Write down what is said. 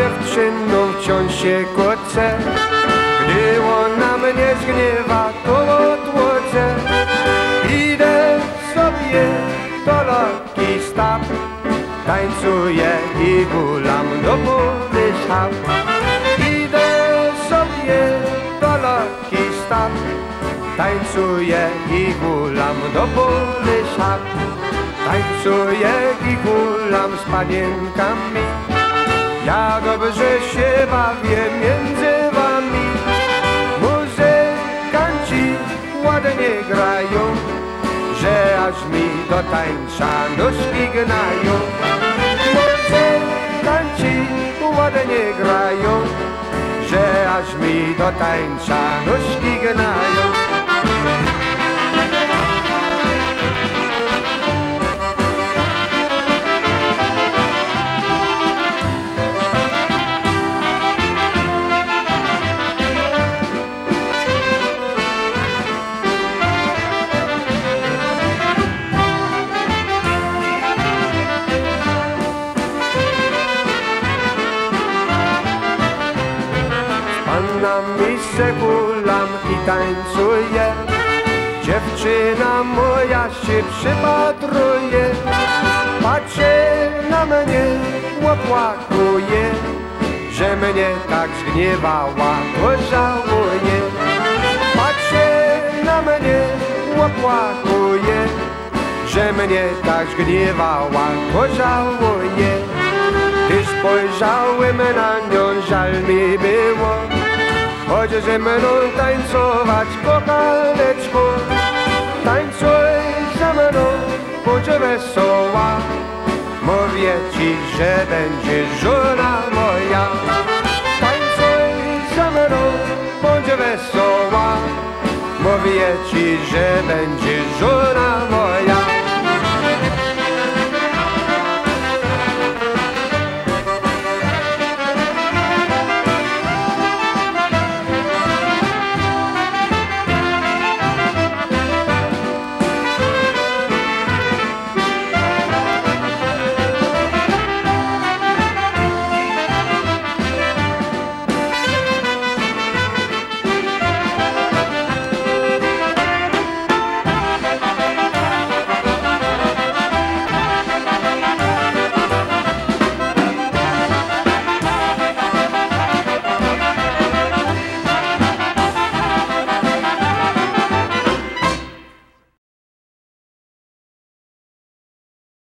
dziewczyną wciąż się kłócę. Gdy ona mnie zgniewa, to odłodzę. Idę sobie do loki stap Tańcuję i gulam do budy Idę sobie do loki stap Tańcuję i gulam do budy szap. Tańcuję i gulam z panienkami dobrze się bawię między wami. Muzykanci ładnie grają Że aż mi do tańca nóżki gnają Muzykanci ładnie grają Że aż mi do tańca nóżki gnają Panami se gulam i tańcuję Dziewczyna moja się przypatruje Patrzy na mnie, opłakuje Że mnie tak zgniewała, to żałuje Patrzy na mnie, opłakuje Że mnie tak zgniewała, to żałuje gdy spojrzałem na nią, żal mi było Chodź ze mną tańcować, kochaneczku Tańcuj ze mną, bądź wesoła. Mówię ci, że będzie żona moja. Tańcuj ze mną, bądź wesoła. Mówię ci, że będzie żona moja